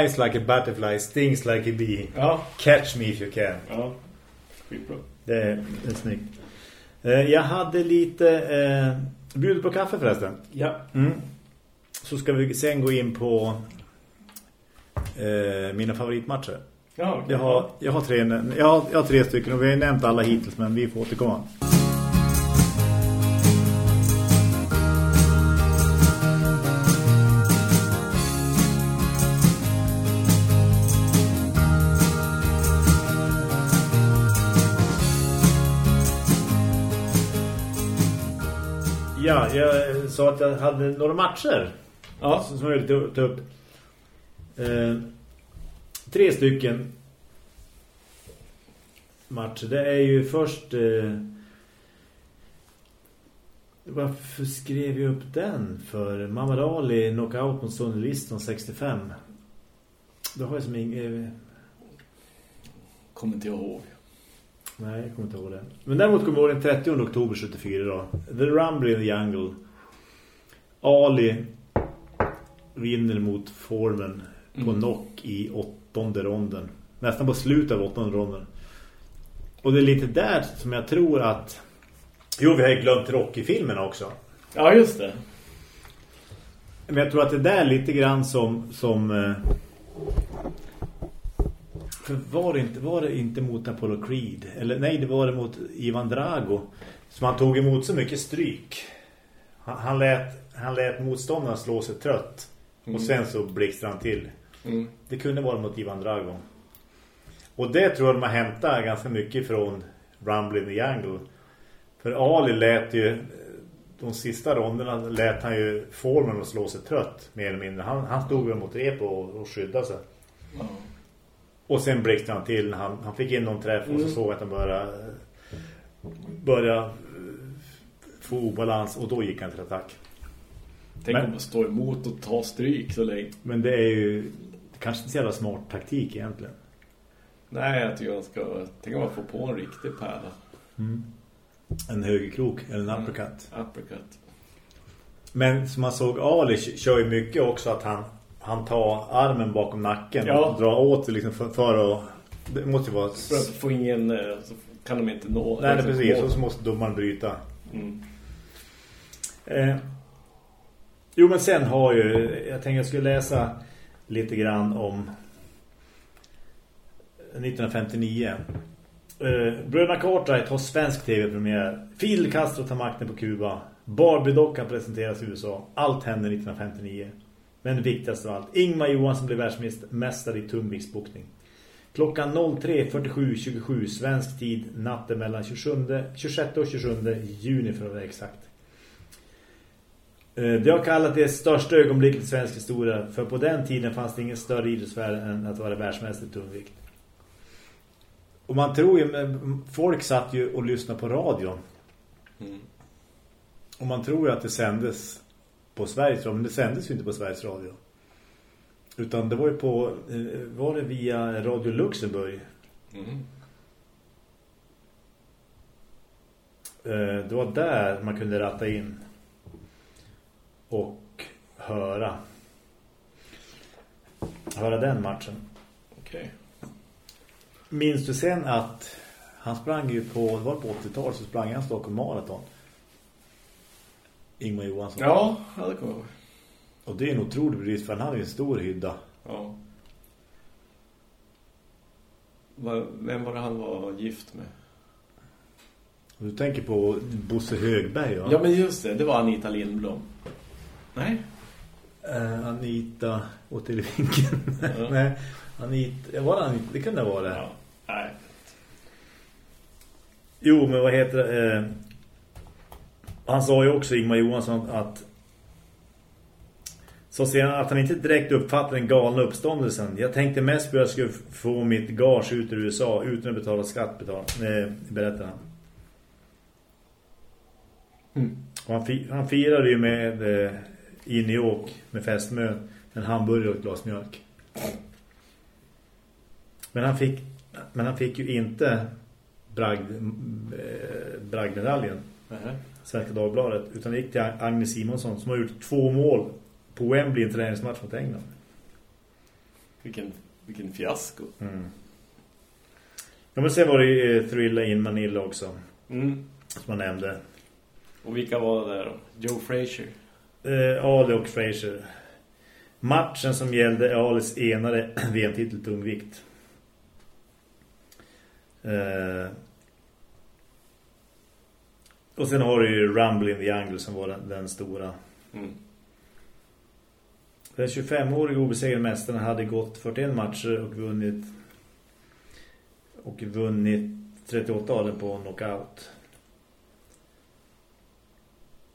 Speaker 1: Flies like a butterfly, stings like a bee.
Speaker 2: Ja.
Speaker 1: Catch me if you can.
Speaker 2: Ja. Skitbra.
Speaker 1: Det är, det är snyggt. Eh, Jag hade lite eh, bjud på kaffe förresten.
Speaker 2: Ja.
Speaker 1: Mm. Så ska vi sen gå in på eh, mina favoritmatcher.
Speaker 2: Ja, okej.
Speaker 1: Jag har, jag, har tre, jag, har, jag har tre stycken och vi har nämnt alla hittills men vi får återkomma. Ja, jag sa att jag hade några matcher
Speaker 2: Ja.
Speaker 1: som jag ville ta- ta upp. Eh, tre stycken matcher. Det är ju först... Eh, varför skrev jag upp den? För Muhammad Ali knockout mot Sonny Liston 65. Det har jag som ingen... Eh,
Speaker 2: Kommer inte jag ihåg.
Speaker 1: Nej, jag kommer inte ihåg det. Men däremot kommer jag ihåg den 30 oktober 74 då. The Rumble in the Jungle. Ali vinner mot Foreman på
Speaker 2: Mm.
Speaker 1: knock i åttonde ronden. Nästan på slutet av åttonde ronden. Och det är lite där som jag tror att... Jo, vi har ju glömt Rocky-filmen också.
Speaker 2: Ja, just det.
Speaker 1: Men jag tror att det där är lite grann som... som eh, för var det, inte, var det inte mot Apollo Creed? Eller nej, det var det mot Ivan Drago. Som han tog emot så mycket stryk. Han, han, lät, han lät motståndaren slå sig trött. Och sen så blixtrade han till.
Speaker 2: Mm.
Speaker 1: Det kunde vara mot Ivan Drago. Och det tror jag de har hämtat ganska mycket från Rumble in the Jungle. För Ali lät ju de sista ronderna lät han ju formen att slå sig trött mer eller mindre. Han, han stod ju mot rep och, och skyddade sig.
Speaker 2: Ja.
Speaker 1: Och sen blixtrade han till. Han, han fick in någon träff och så
Speaker 2: Mm.
Speaker 1: såg att han började börja eh, få obalans och då gick han till attack.
Speaker 2: Tänk
Speaker 1: Men-
Speaker 2: om man står emot och tar stryk så länge.
Speaker 1: Men det är ju kanske inte så jävla smart taktik egentligen.
Speaker 2: Nej, jag tycker man ska... Tänk om man får på en riktig pärla.
Speaker 1: En högerkrok eller en uppercut.
Speaker 2: Uppercut.
Speaker 1: Men som man såg Ali kör ju mycket också att han, han tar armen bakom nacken
Speaker 2: Ja.
Speaker 1: och drar åt sig liksom för, för att... Det måste ju vara...
Speaker 2: För att få ingen... eh, Så kan de inte nå...
Speaker 1: Nej,
Speaker 2: liksom,
Speaker 1: precis. Och så måste domaren bryta.
Speaker 2: Mm.
Speaker 1: Eh, jo, men sen har ju... Jag tänkte jag skulle läsa lite grann om 1959. Eh, Bröderna Cartwright har svensk tv-premiär. Fidel Castro tar makten på Kuba. Barbie-dockan presenteras i USA. Allt händer 1959. Men det viktigaste av allt. Ingmar Johansson blir världsmästare i tungviktsboxning. Klockan 03.47.27 svensk tid natten mellan 27, 26 och 27 juni för att vara exakt. Eh, Det har kallat det största ögonblicket i svensk historia för på den tiden fanns det ingen större idrottsvärld än att vara världsmästare i tungvikt. Och man tror ju, folk satt ju och lyssnade på radion.
Speaker 2: Mm.
Speaker 1: Och man tror ju att det sändes på Sveriges Radio, men det sändes ju inte på Sveriges Radio. Utan det var ju på, eh, var det via Radio Luxemburg.
Speaker 2: Mm.
Speaker 1: Det var där man kunde ratta in och höra höra den matchen.
Speaker 2: Okej.
Speaker 1: Minns du sen att han sprang ju på, det var på 80-talet så sprang han Stockholm Marathon. Ingmar Johansson.
Speaker 2: Ja, ja, det kommer jag ihåg.
Speaker 1: Och det är en otrolig bedrift för han hade ju en stor hydda.
Speaker 2: Ja. Vem var det han var gift med?
Speaker 1: Du tänker på Bosse Högberg va?
Speaker 2: Ja, men just det. Det var Anita Lindblom. Nej?
Speaker 1: Eh, Anita och Televinken.
Speaker 2: Ja. <laughs>
Speaker 1: Nej, Anita, ja, var det Anita? Det kunde vara det.
Speaker 2: Ja. Nej.
Speaker 1: Jo, men vad heter det? Han sa ju också, Ingmar Johansson, att så ser han att han inte direkt uppfattar den galna uppståndelsen. Jag tänkte mest på att jag skulle få mitt gage ut ur USA utan att betala skatt, betala, eh, berättar han.
Speaker 2: Mm.
Speaker 1: Han, fi, han firade ju med eh, i New York med festmön en hamburgare och ett glas mjölk. Men han fick, men han fick ju inte bragd, eh, bragdmedaljen,
Speaker 2: Nej.
Speaker 1: Svenska Dagbladet, utan det gick till Agnes Simonsson som har gjort två mål på Wembley i en träningsmatch mot England.
Speaker 2: Vilken, vilken fiasko.
Speaker 1: Mm. Ja, men sen var det ju eh, Thrilla in Manila också,
Speaker 2: Mm.
Speaker 1: som man nämnde.
Speaker 2: Och vilka var det där då? Joe Frazier.
Speaker 1: Eh, Ali och Fraser. Matchen som gällde Alis enare <clears throat> VM-titel tungvikt. Eh, och sen har du ju Rumble in the Jungle som var den, den stora.
Speaker 2: Mm.
Speaker 1: Den 25-åriga obesegrade mästaren hade gått 41 matcher och vunnit och vunnit 38 av dem på knockout.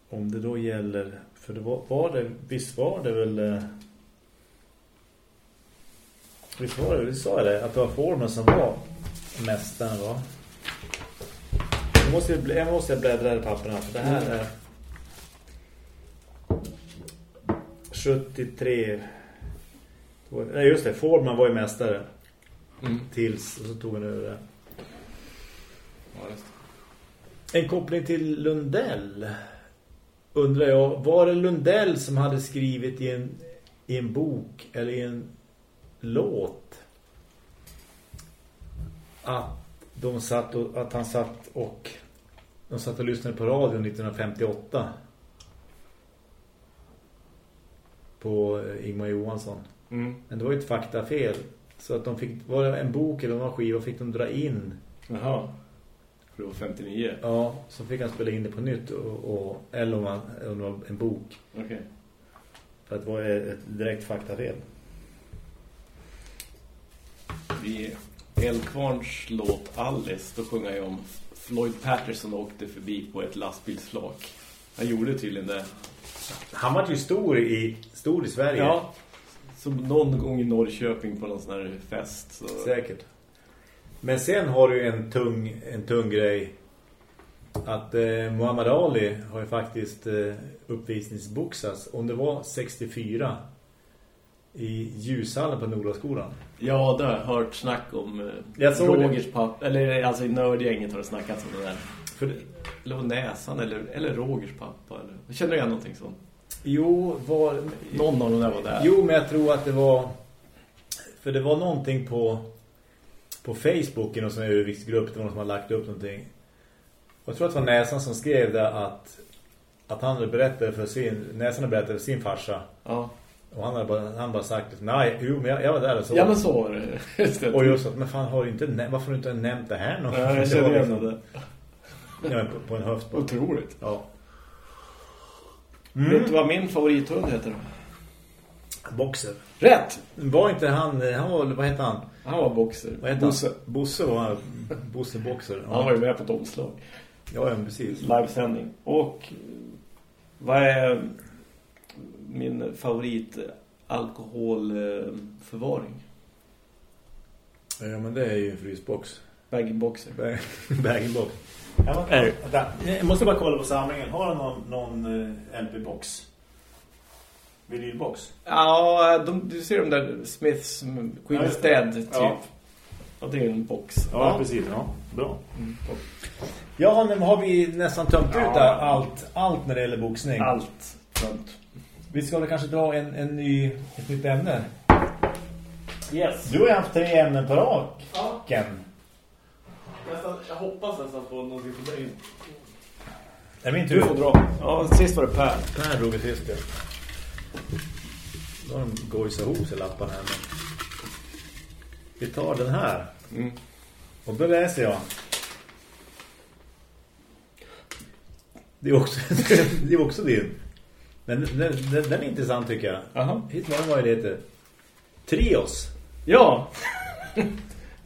Speaker 1: om det då gäller för det var, var det visst var det väl eh, visst var det, visst sa det att det var formen som var mästaren va jag måste, jag måste bläddra i papperna för det här är 73 Nej just det, Fordman var ju mästare.
Speaker 2: Mm.
Speaker 1: tills och så tog han över det.
Speaker 2: Ja,
Speaker 1: En koppling till Lundell undrar jag, var det Lundell som hade skrivit i en, i en bok eller i en låt att de satt och, att han satt och de satt och lyssnade på radion 1958 på eh, Ingmar Johansson.
Speaker 2: Mm.
Speaker 1: Men det var ju ett faktafel. Så att de fick, var det en bok eller en skiva fick de dra in.
Speaker 2: Jaha. För det var 59.
Speaker 1: Ja, så fick han spela in det på nytt. Och, och, eller om, man, om det var en bok.
Speaker 2: Okej.
Speaker 1: För att det var ett direkt faktafel.
Speaker 2: I Elkvarns låt Alice, då sjunger jag om Floyd Patterson åkte förbi på ett lastbilsflak. Han gjorde tydligen det.
Speaker 1: Han var ju stor i, stor i Sverige.
Speaker 2: Ja. Som någon gång i Norrköping på någon sån här fest. Så...
Speaker 1: Säkert. Men sen har du en tung, en tung grej. Att eh, Muhammad Ali har ju faktiskt eh, uppvisningsboxats. Om det var 64 i ljushallen på Nordaskolan.
Speaker 2: Ja, det har jag hört snack om. eh,
Speaker 1: Jag såg
Speaker 2: Rogers pappa. Eller alltså i nördgänget har det snackats om det där.
Speaker 1: För det,
Speaker 2: Eller näsan eller, eller Rogers pappa. Eller... Känner igen någonting sånt.
Speaker 1: jo, var...
Speaker 2: Någon av dem där var där.
Speaker 1: Jo, men jag tror att det var... För det var någonting på på Facebook i någon sån här överviktsgrupp. Det var någon som hade lagt upp någonting. Och jag tror att det var Näsan som skrev det att att han hade berättat för sin Näsan hade berättat för sin farsa.
Speaker 2: Ja.
Speaker 1: Och han hade bara, han bara sagt nej, jo, men jag, jag var där och så.
Speaker 2: ja, men så var det. <laughs> Just det.
Speaker 1: Och just att, men fan har du inte varför har du inte nämnt det här någon?
Speaker 2: Ja, jag <laughs> känner igen
Speaker 1: liksom-
Speaker 2: det.
Speaker 1: Ja, på, på en höft. På.
Speaker 2: Otroligt.
Speaker 1: Ja.
Speaker 2: Vet du vad min favorithund heter då?
Speaker 1: Boxer.
Speaker 2: Rätt!
Speaker 1: Var inte han, han var, vad heter han?
Speaker 2: Han var boxer.
Speaker 1: Vad heter
Speaker 2: Bosse.
Speaker 1: han? Bosse var han. Bosse Boxer. Ja,
Speaker 2: Han var ju med på ett omslag.
Speaker 1: ja, ja precis.
Speaker 2: Livesändning. Och vad är min favorit alkoholförvaring?
Speaker 1: Ja, men det är ju en frysbox.
Speaker 2: Bagboxer. <laughs>
Speaker 1: Bag-in-box. Jag måste bara kolla på samlingen. Har han någon, någon eh, LP-box? Vinylbox?
Speaker 2: Ja, de, du ser de där Smiths Queen's
Speaker 1: Ja,
Speaker 2: Dead typ.
Speaker 1: ja.
Speaker 2: Ja. det är en box.
Speaker 1: precis. Ja, bra.
Speaker 2: Mm.
Speaker 1: Ja, nu har vi nästan tömt
Speaker 2: Ja.
Speaker 1: ut allt, allt när det gäller boxning.
Speaker 2: Allt. Tömt.
Speaker 1: Vi ska väl kanske dra en, en ny, ett nytt ämne.
Speaker 2: Yes.
Speaker 1: Du har ju haft tre ämnen på raken.
Speaker 2: Nästan, jag hoppas nästan på någonting på dig.
Speaker 1: Det är min
Speaker 2: Du
Speaker 1: tur.
Speaker 2: får dra. Ja, sist var det Per.
Speaker 1: Per drog ett sist, ja. Då har de gojsat ihop sig lapparna här. Men... Vi tar den här.
Speaker 2: Mm.
Speaker 1: Och då läser jag. Det är också, <laughs> det är också din. Men den, den, den är intressant tycker jag. Hit var vad det heter. Trios.
Speaker 2: Ja. <laughs>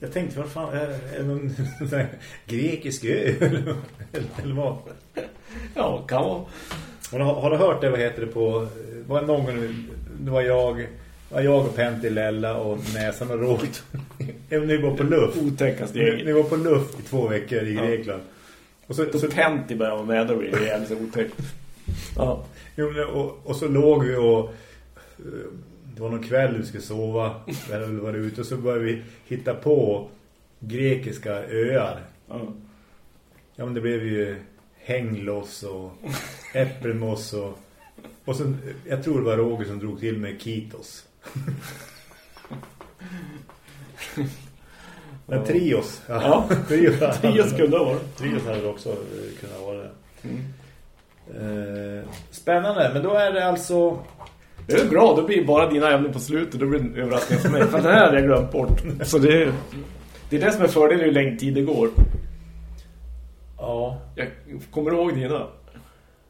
Speaker 1: Jag tänkte, vad fan, är är det någon <laughs> grekisk ö? <laughs> Eller, eller vad?
Speaker 2: Ja, kan vara.
Speaker 1: Har, du- har du hört det, vad heter det på... Var någon gång, det var jag... var jag och Pentti, Lella och Näsan och Rågt. Ni var på luft.
Speaker 2: Otäckaste
Speaker 1: Ni, ni var på luft i två veckor i
Speaker 2: Ja.
Speaker 1: Grekland. Och så,
Speaker 2: Så
Speaker 1: så,
Speaker 2: Pentti började vara med, då blir det jävligt otäckt. Ja.
Speaker 1: Jo, men- och, och så låg vi och... eh, Det var någon kväll vi skulle sova. Eller var det ute. Och så började vi hitta på grekiska öar.
Speaker 2: ja.
Speaker 1: Ja, men det blev ju hängloss och äppelmoss och... Och sen, jag tror det var Roger som drog till med Kitos. <laughs> Men Trios.
Speaker 2: Ja. <laughs>
Speaker 1: Trios, hade-
Speaker 2: Trios kunde ha varit.
Speaker 1: Trios hade också eh, kunnat vara det.
Speaker 2: Mm.
Speaker 1: Eh, spännande, men då är det alltså...
Speaker 2: Det är bra, då blir bara dina ämnen på slutet. Då blir det en överraskning för mig. För den här hade jag glömt bort. Så det är, det är det som är fördelen hur länge tid det går.
Speaker 1: Ja,
Speaker 2: Jag kommer ihåg dina.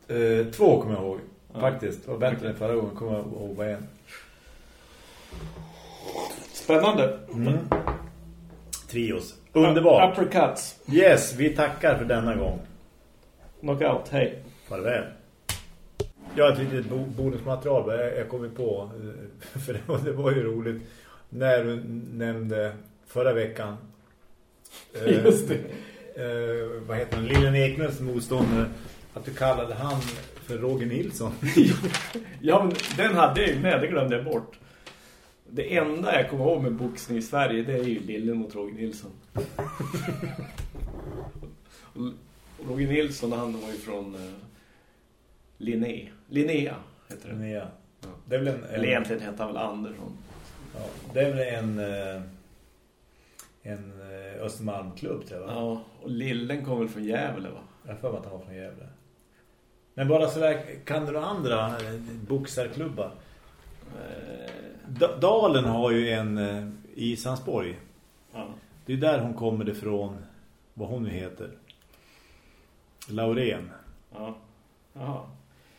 Speaker 1: eh, två kommer jag ihåg.
Speaker 2: Ja.
Speaker 1: Faktiskt, det var bättre än förra gången. Kommer jag ihåg vad en.
Speaker 2: Spännande.
Speaker 1: Mm. Trios. Underbart.
Speaker 2: Uppercuts.
Speaker 1: Yes, vi tackar för denna gång.
Speaker 2: Knockout, hej.
Speaker 1: Farväl. Jag har ett litet bo bonusmaterial jag, kommit på. eh, <laughs> För det var, ju roligt. När du nämnde förra veckan. eh,
Speaker 2: Just det.
Speaker 1: Eh, vad heter han? Lillen Eknäs motståndare. Att du kallade han för Roger Nilsson. <laughs>
Speaker 2: Ja, men den hade jag ju med, det glömde jag bort. Det enda jag kommer ihåg med boxning i Sverige, det är ju Lillen mot Roger Nilsson. <laughs> Roger Nilsson, han var ju från uh, Linné. Linnea heter det.
Speaker 1: Ja.
Speaker 2: Ja.
Speaker 1: Det är väl en,
Speaker 2: Eller egentligen hette han väl Andersson.
Speaker 1: ja, det är väl en eh, en eh, Östermalmklubb tror jag. va?
Speaker 2: Ja, och Lillen kom väl från Gävle va?
Speaker 1: Jag för mig att han var från Gävle. Men bara sådär, kan du några andra eh, boxarklubbar?
Speaker 2: Eh,
Speaker 1: Da- Dalen har ju en i Sandsborg.
Speaker 2: ja.
Speaker 1: Det är där hon kommer ifrån, vad hon nu heter. Laurén.
Speaker 2: Ja. Jaha.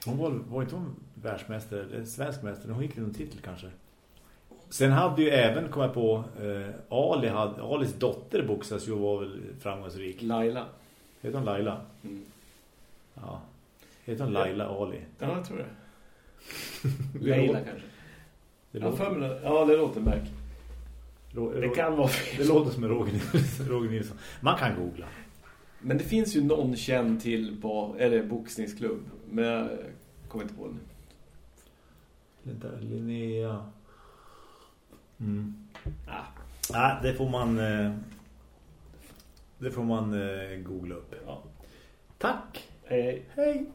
Speaker 1: Hon var, var inte hon världsmästare, eller svensk mästare? Hon gick någon titel kanske. Sen hade ju även, kom jag på, eh, Ali hade, Alis dotter boxas ju var väl framgångsrik.
Speaker 2: Laila.
Speaker 1: Heter hon Laila?
Speaker 2: Mm.
Speaker 1: Ja. Heter hon Laila Ali?
Speaker 2: Ja, jag tror det. <laughs>
Speaker 1: Låter-
Speaker 2: kanske.
Speaker 1: Det
Speaker 2: Ja,
Speaker 1: låter,
Speaker 2: mig, ja, det låter märk.
Speaker 1: rå-
Speaker 2: Det kan vara
Speaker 1: det låter som en <laughs> Roger Nilsson. Man kan googla.
Speaker 2: Men det finns ju någon känd till på, eller boxningsklubb. Men jag kommer inte på den.
Speaker 1: Vänta, Linnea. Mm.
Speaker 2: Ah,
Speaker 1: Nej, det får man eh, det får man eh, googla upp.
Speaker 2: ja.
Speaker 1: Tack.
Speaker 2: Hej.
Speaker 1: Hej.